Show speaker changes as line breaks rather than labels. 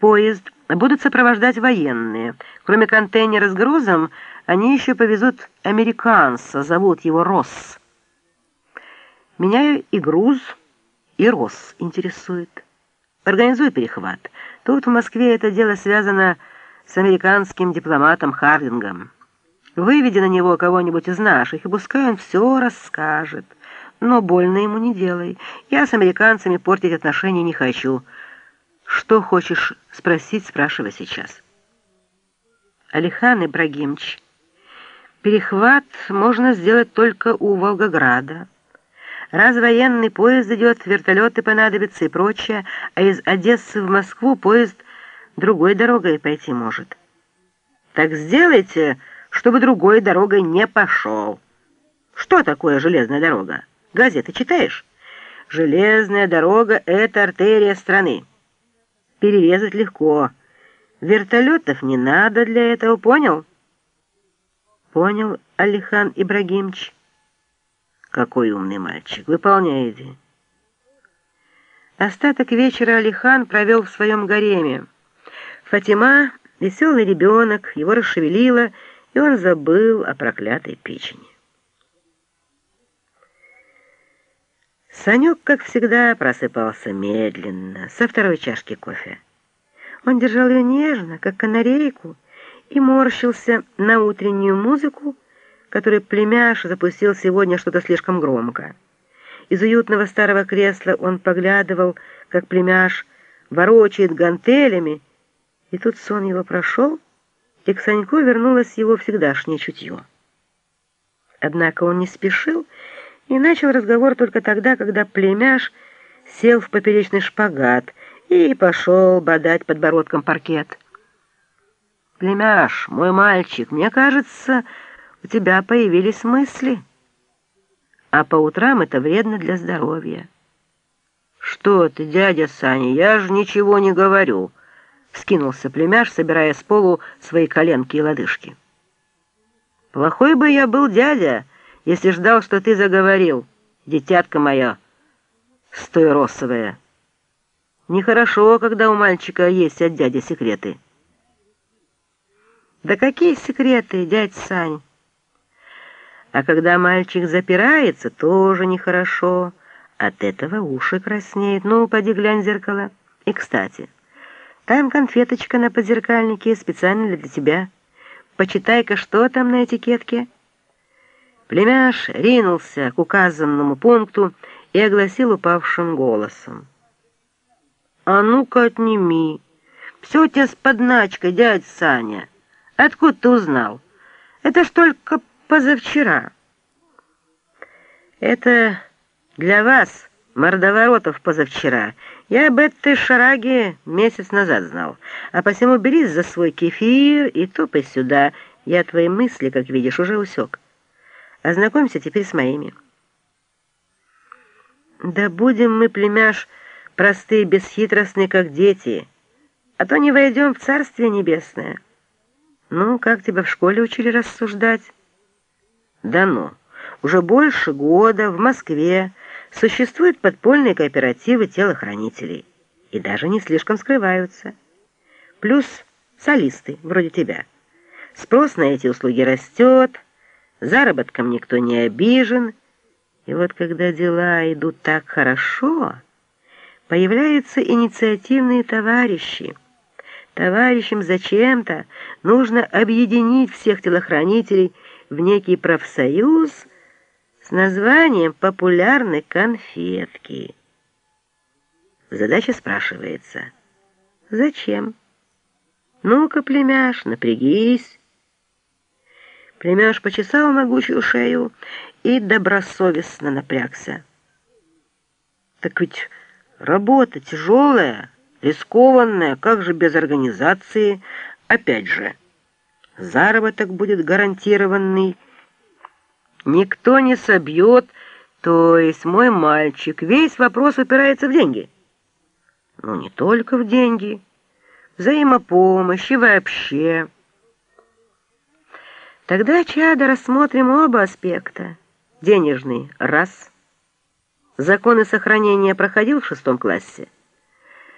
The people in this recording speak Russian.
Поезд будут сопровождать военные. Кроме контейнера с грузом, они еще повезут американца, зовут его Росс. Меня и груз, и Росс интересует. Организуй перехват. Тут в Москве это дело связано с американским дипломатом Хардингом. Выведи на него кого-нибудь из наших, и пускай он все расскажет. Но больно ему не делай. Я с американцами портить отношения не хочу. Что хочешь спросить, спрашивай сейчас. Алихан Ибрагимович, перехват можно сделать только у Волгограда. Раз военный поезд идет, вертолеты понадобятся и прочее, а из Одессы в Москву поезд другой дорогой пойти может. Так сделайте, чтобы другой дорогой не пошел. Что такое железная дорога? Газеты читаешь? Железная дорога — это артерия страны. Перерезать легко. Вертолетов не надо для этого, понял? Понял, Алихан Ибрагимович. Какой умный мальчик. Выполняете. Остаток вечера Алихан провел в своем гареме. Фатима, веселый ребенок, его расшевелила, и он забыл о проклятой печени. Санек, как всегда, просыпался медленно, со второй чашки кофе. Он держал ее нежно, как канарейку, и морщился на утреннюю музыку, которую племяш запустил сегодня что-то слишком громко. Из уютного старого кресла он поглядывал, как племяш ворочает гантелями, и тут сон его прошел, и к Саньку вернулось его всегдашнее чутье. Однако он не спешил, и начал разговор только тогда, когда племяш сел в поперечный шпагат и пошел бодать подбородком паркет. «Племяш, мой мальчик, мне кажется, у тебя появились мысли, а по утрам это вредно для здоровья». «Что ты, дядя Саня, я же ничего не говорю», — скинулся племяш, собирая с полу свои коленки и лодыжки. «Плохой бы я был дядя», — если ждал, что ты заговорил, дитятка моя, стойросовая. Нехорошо, когда у мальчика есть от дяди секреты. Да какие секреты, дядь Сань? А когда мальчик запирается, тоже нехорошо. От этого уши краснеют. Ну, поди глянь в зеркало. И, кстати, там конфеточка на подзеркальнике специально для тебя. Почитай-ка, что там на этикетке. Племяш ринулся к указанному пункту и огласил упавшим голосом. «А ну-ка отними! Все у тебя с подначкой, дядь Саня! Откуда ты узнал? Это ж только позавчера!» «Это для вас, мордоворотов, позавчера. Я об этой шараге месяц назад знал. А посему берись за свой кефир и топай сюда. Я твои мысли, как видишь, уже усек». Ознакомься теперь с моими. Да будем мы, племяш, простые, бесхитростные, как дети, а то не войдем в Царствие Небесное. Ну, как тебя в школе учили рассуждать? Да ну, уже больше года в Москве существуют подпольные кооперативы телохранителей и даже не слишком скрываются. Плюс солисты, вроде тебя. Спрос на эти услуги растет, заработком никто не обижен, и вот когда дела идут так хорошо, появляются инициативные товарищи. Товарищам зачем-то нужно объединить всех телохранителей в некий профсоюз с названием популярной конфетки. Задача спрашивается, зачем? Ну-ка, племяш, напрягись. Племяш почесал могучую шею и добросовестно напрягся. Так ведь работа тяжелая, рискованная, как же без организации? Опять же, заработок будет гарантированный. Никто не собьет, то есть мой мальчик, весь вопрос упирается в деньги. Ну, не только в деньги, взаимопомощь и вообще... Тогда, чадо, рассмотрим оба аспекта. Денежный — раз. Законы сохранения проходил в шестом классе?